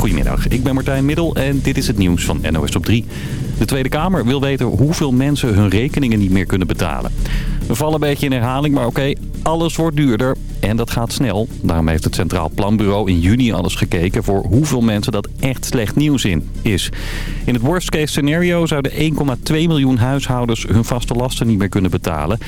Goedemiddag, ik ben Martijn Middel en dit is het nieuws van NOS op 3. De Tweede Kamer wil weten hoeveel mensen hun rekeningen niet meer kunnen betalen. We vallen een beetje in herhaling, maar oké, alles wordt duurder. En dat gaat snel. Daarom heeft het Centraal Planbureau in juni alles gekeken voor hoeveel mensen dat echt slecht nieuws in is. In het worst case scenario zouden 1,2 miljoen huishoudens hun vaste lasten niet meer kunnen betalen.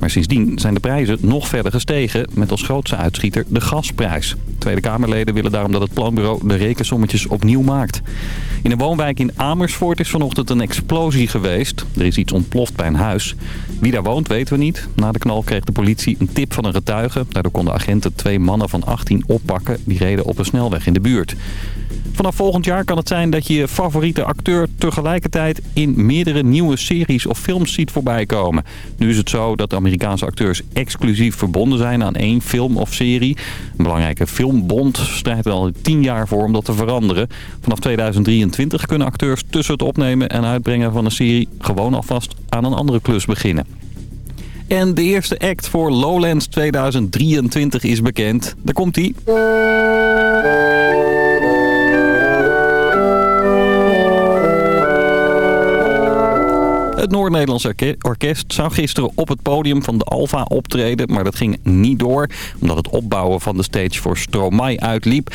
Maar sindsdien zijn de prijzen nog verder gestegen met als grootste uitschieter de gasprijs. Tweede Kamerleden willen daarom dat het planbureau de rekensommetjes opnieuw maakt. In een woonwijk in Amersfoort is vanochtend een explosie geweest. Er is iets ontploft bij een huis. Wie daar woont weten we niet. Na de knal kreeg de politie een tip van een getuige. Daardoor konden agenten twee mannen van 18 oppakken. Die reden op een snelweg in de buurt. Vanaf volgend jaar kan het zijn dat je je favoriete acteur tegelijkertijd in meerdere nieuwe series of films ziet voorbij komen. Nu is het zo dat de Amerikaanse acteurs exclusief verbonden zijn aan één film of serie. Een belangrijke filmbond strijdt er al tien jaar voor om dat te veranderen. Vanaf 2023 kunnen acteurs tussen het opnemen en uitbrengen van een serie gewoon alvast aan een andere klus beginnen. En de eerste act voor Lowlands 2023 is bekend. Daar komt hij. Het Noord-Nederlands Orkest zou gisteren op het podium van de Alfa optreden. Maar dat ging niet door, omdat het opbouwen van de stage voor Stromae uitliep.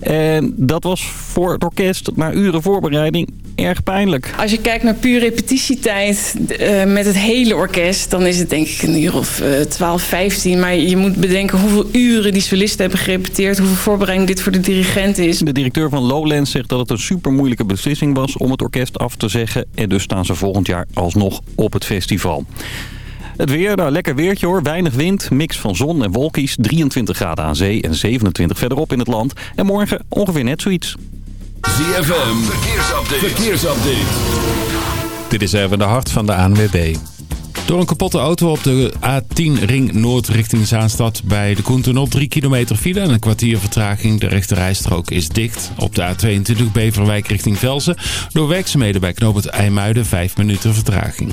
En dat was voor het orkest na uren voorbereiding erg pijnlijk. Als je kijkt naar puur repetitietijd uh, met het hele orkest... dan is het denk ik een uur of uh, 12, 15. Maar je moet bedenken hoeveel uren die solisten hebben gerepeteerd... hoeveel voorbereiding dit voor de dirigent is. De directeur van Lowlands zegt dat het een super moeilijke beslissing was... om het orkest af te zeggen. En dus staan ze volgend jaar alsnog op het festival. Het weer, nou, lekker weertje hoor. Weinig wind, mix van zon en wolkies. 23 graden aan zee en 27 verderop in het land. En morgen ongeveer net zoiets. ZFM, verkeersupdate. verkeersupdate. Dit is even de hart van de ANWB. Door een kapotte auto op de A10 Ring Noord richting Zaanstad bij de Koentunnel 3 kilometer file en een kwartier vertraging. De rechte rijstrook is dicht. Op de A22 Beverwijk richting Velzen door werkzaamheden bij knooppunt IJmuiden 5 minuten vertraging.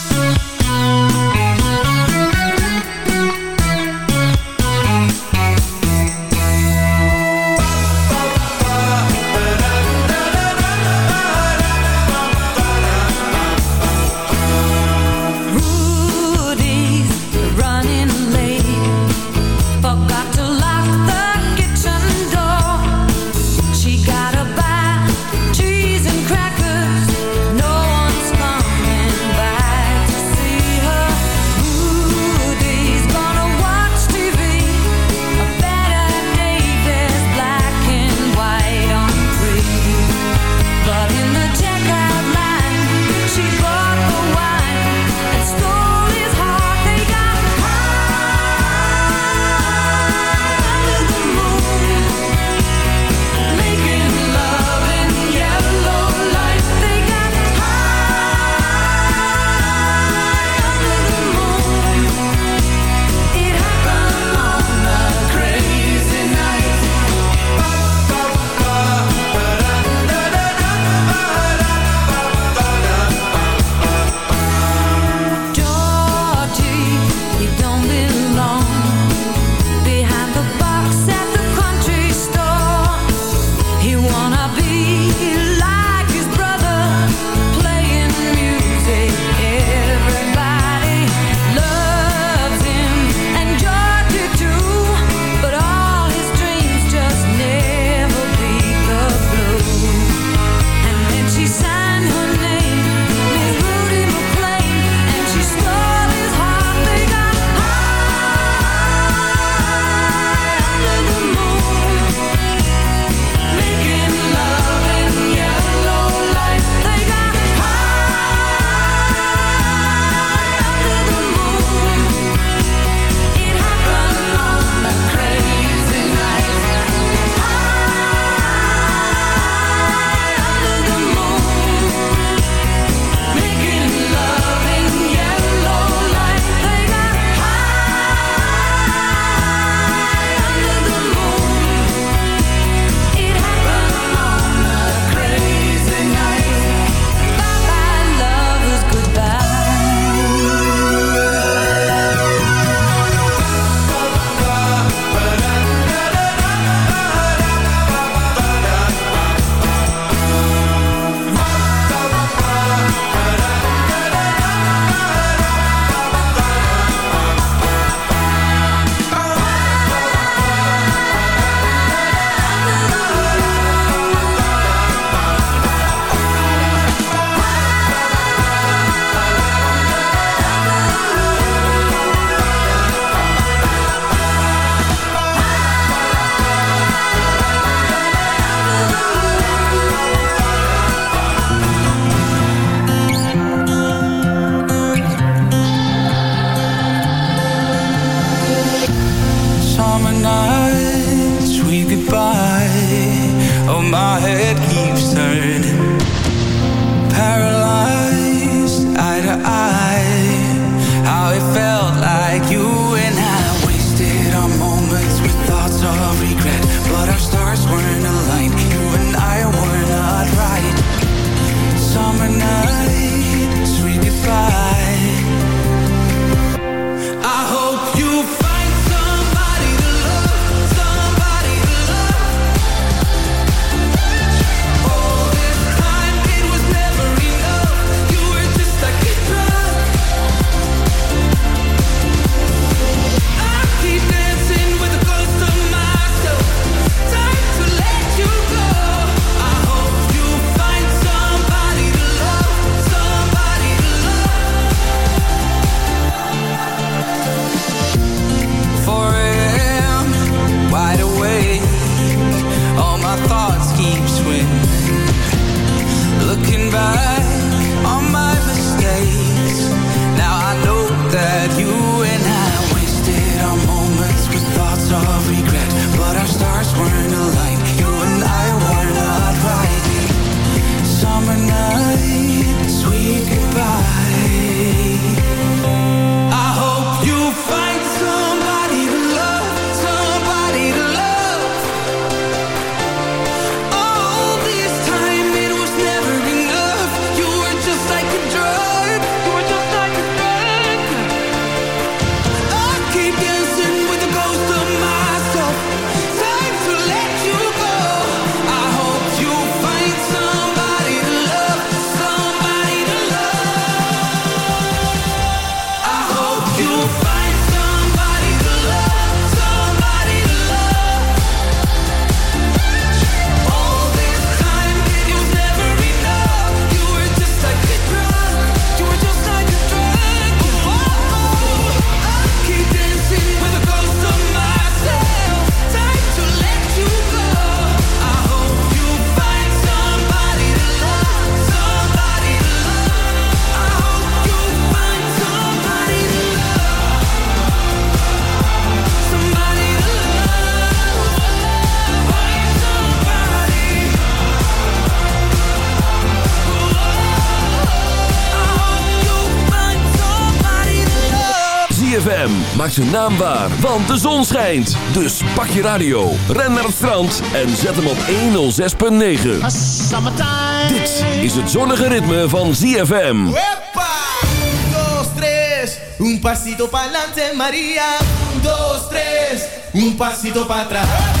zijn naam waar, want de zon schijnt. Dus pak je radio, ren naar het strand en zet hem op 106.9. Dit is het zonnige ritme van ZFM. Wepa! 1, 2, 3, un pasito pa'lante Maria. 1, 2, 3, un pasito para.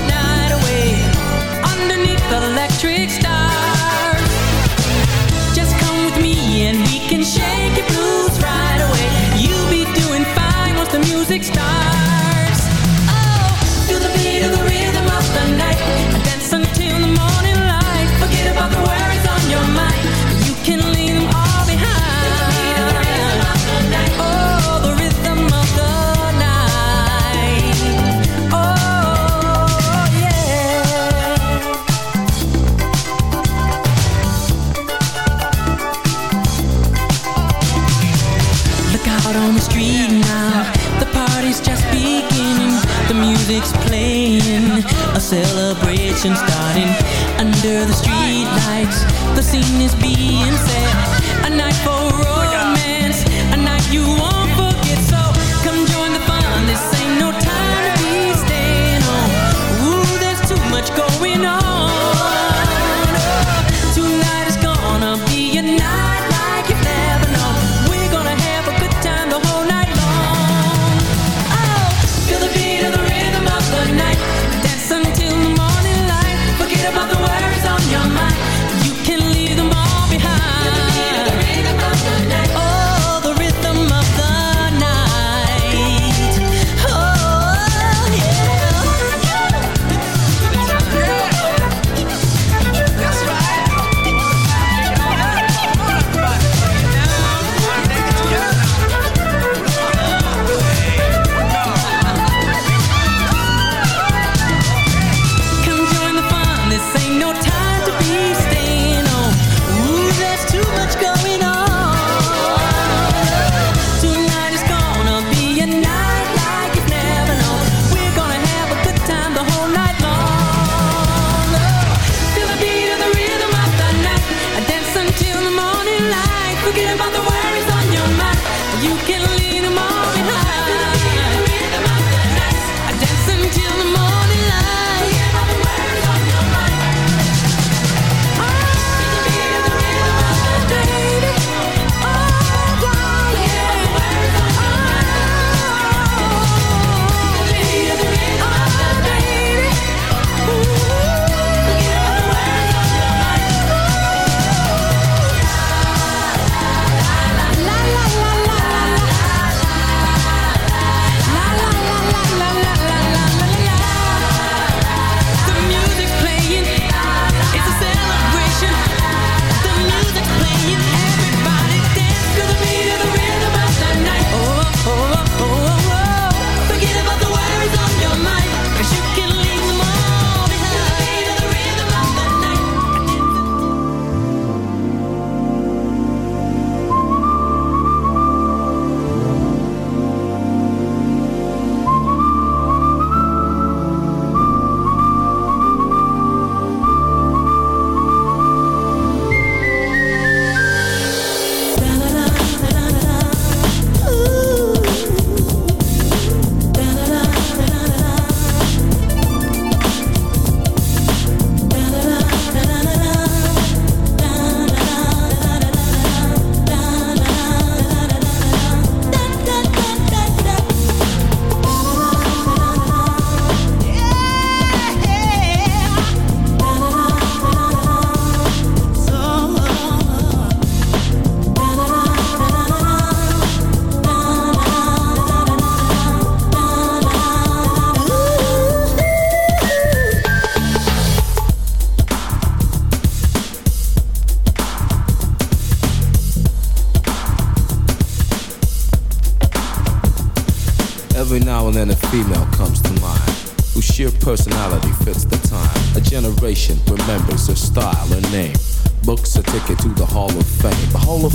celebration starting under the streetlights. The scene is being set.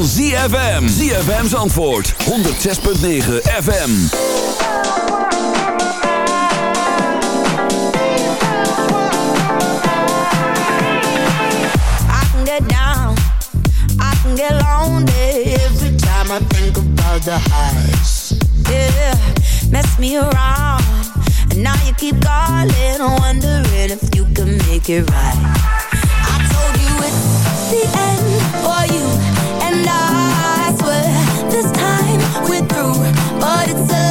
Van ZFM. ZFM's antwoord. 106.9 FM. I can get down, I can get lonely every time I think about the highs. Yeah, mess me around, and now you keep calling, wondering if you can make it right. I told you it's the end for you, and I swear this time we're through, but it's a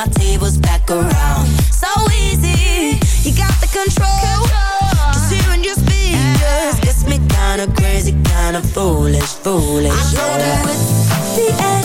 my tables back around. So easy, you got the control. Just hearing your speakers gets me kinda crazy, kinda foolish, foolish. I told you it's the end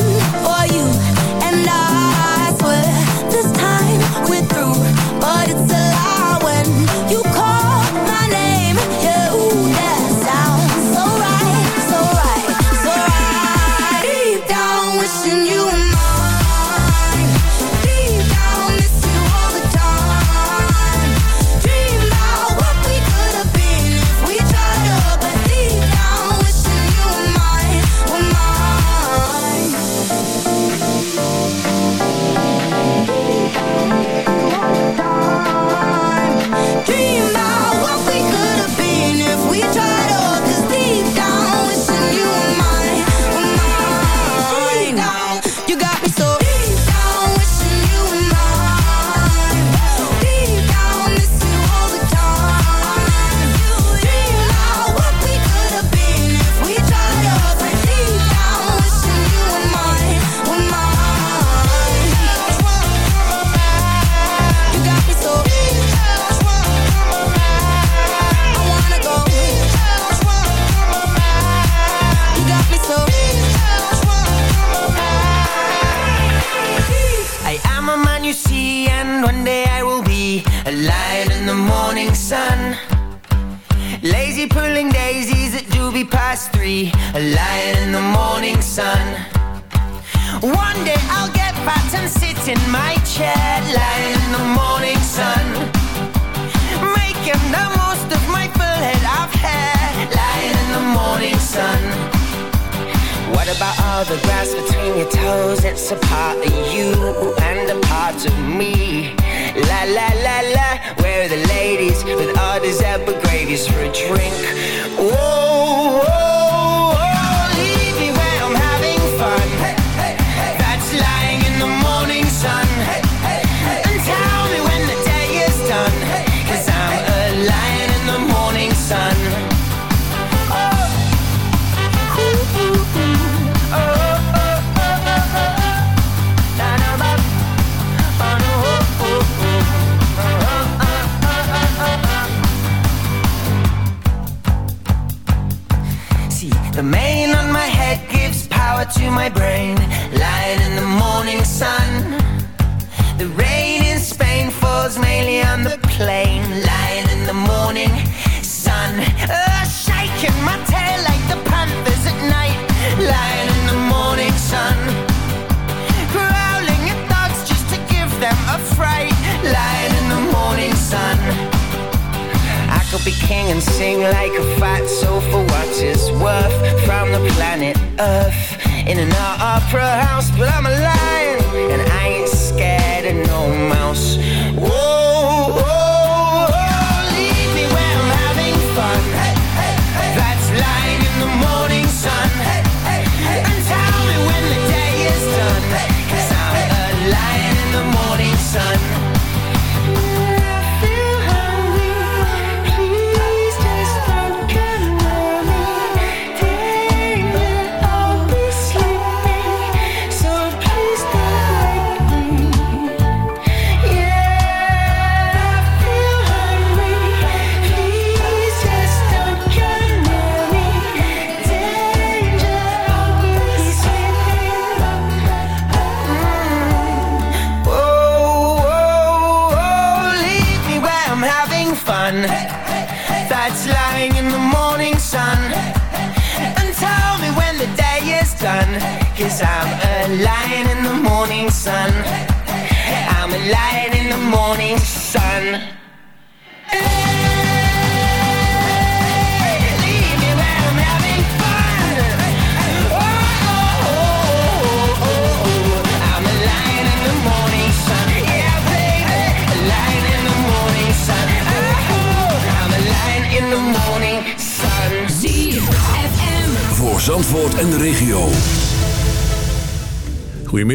doobie past three, lying in the morning sun. One day I'll get fat and sit in my chair, lying in the morning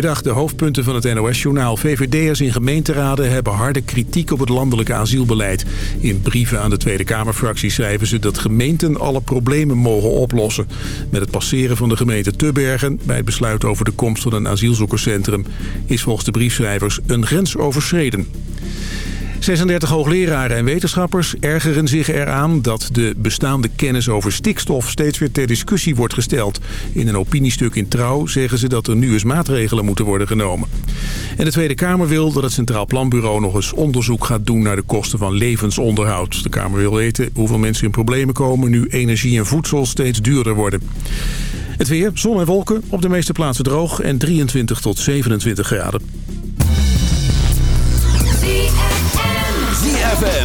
De hoofdpunten van het NOS-journaal. VVD'ers in gemeenteraden hebben harde kritiek op het landelijke asielbeleid. In brieven aan de Tweede Kamerfractie schrijven ze dat gemeenten alle problemen mogen oplossen. Met het passeren van de gemeente Tubbergen bij het besluit over de komst van een asielzoekerscentrum... is volgens de briefschrijvers een grens overschreden. 36 hoogleraren en wetenschappers ergeren zich eraan dat de bestaande kennis over stikstof steeds weer ter discussie wordt gesteld. In een opiniestuk in Trouw zeggen ze dat er nu eens maatregelen moeten worden genomen. En de Tweede Kamer wil dat het Centraal Planbureau nog eens onderzoek gaat doen naar de kosten van levensonderhoud. De Kamer wil weten hoeveel mensen in problemen komen nu energie en voedsel steeds duurder worden. Het weer, zon en wolken, op de meeste plaatsen droog en 23 tot 27 graden.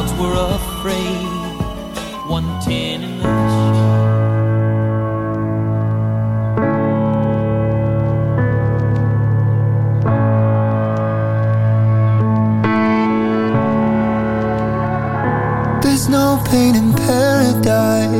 Clouds were afraid, 110 in the There's no pain in paradise,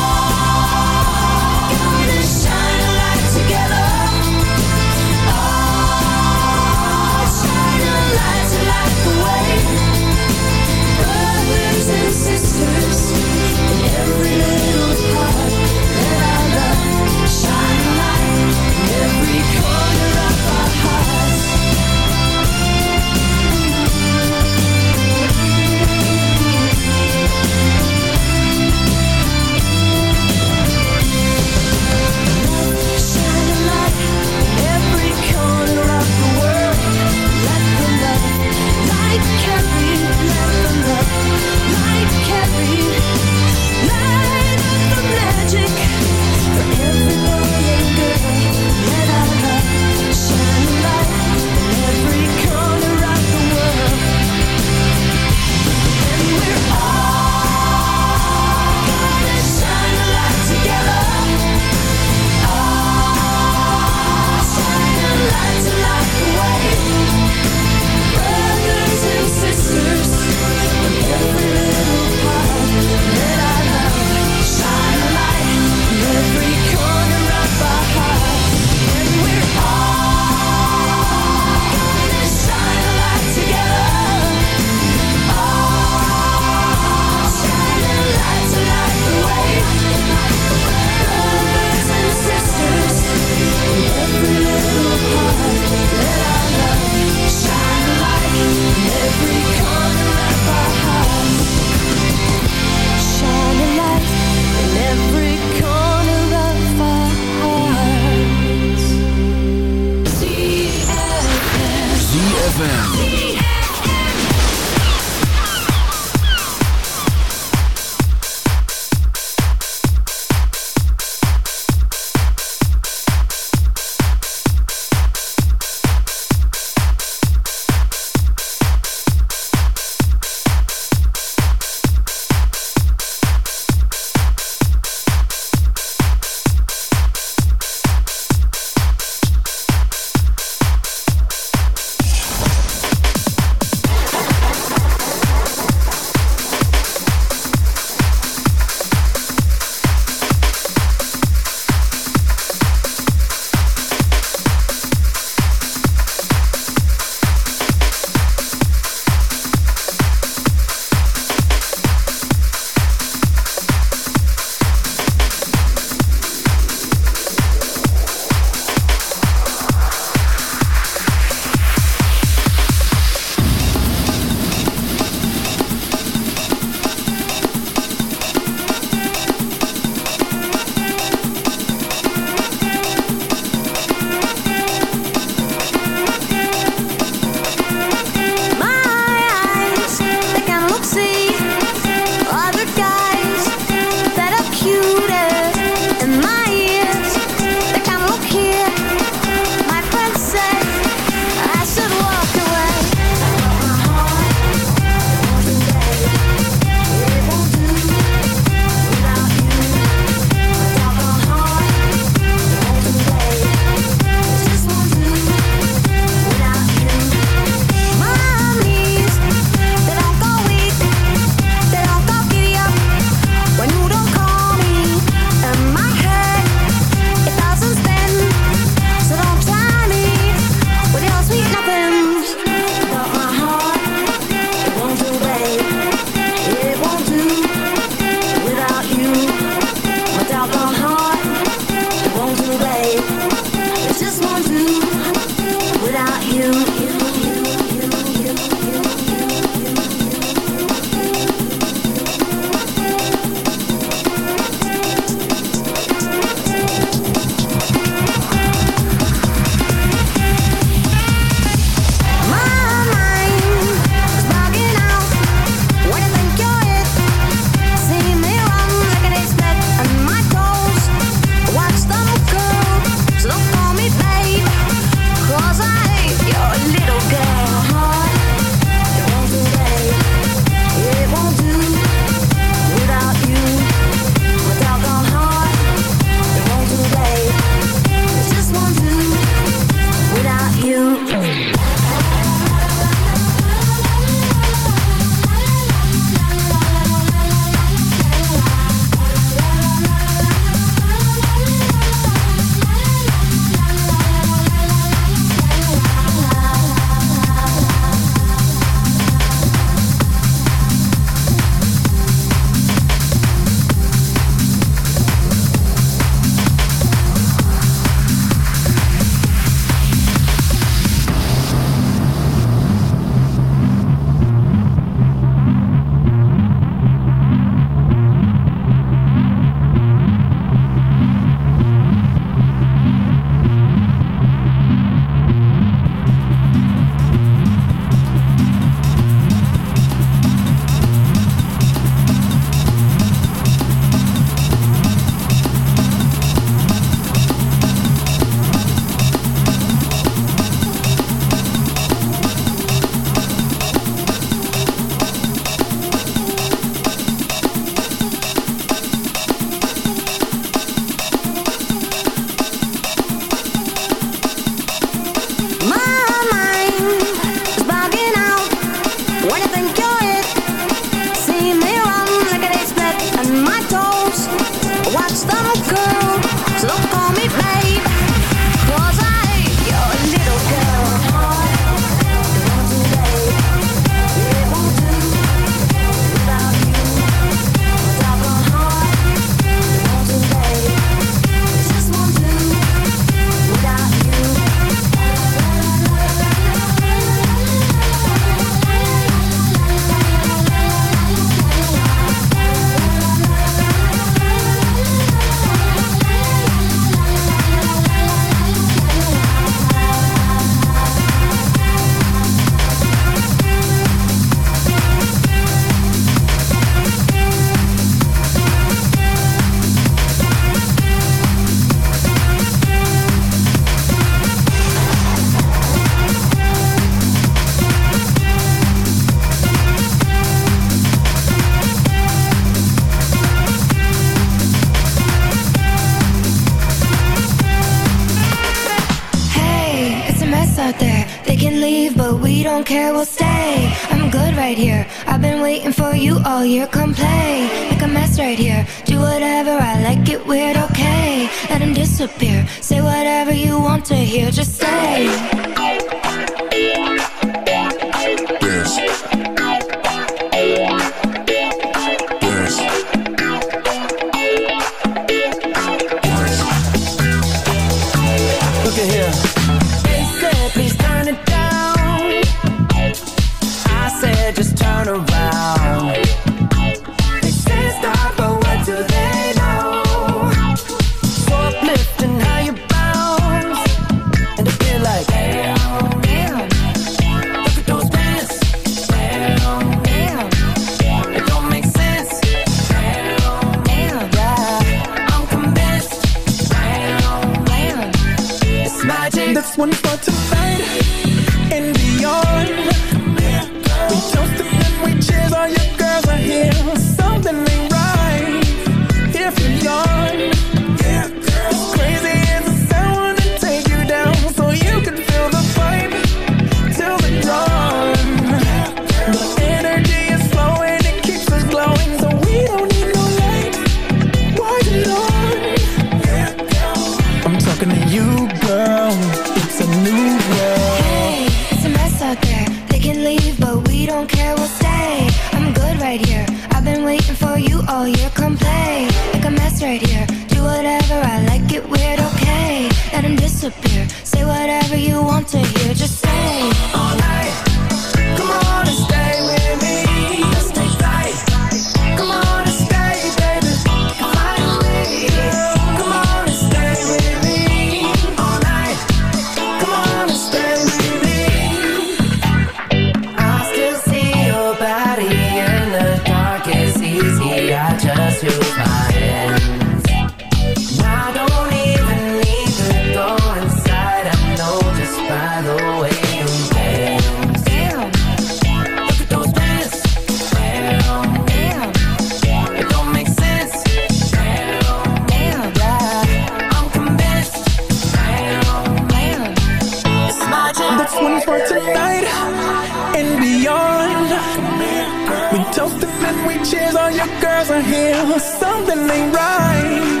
and we cheers all your girls are here. Something ain't right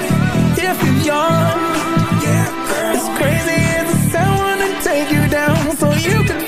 if you're young. Yeah, girl. It's crazy as it sounds to take you down so you can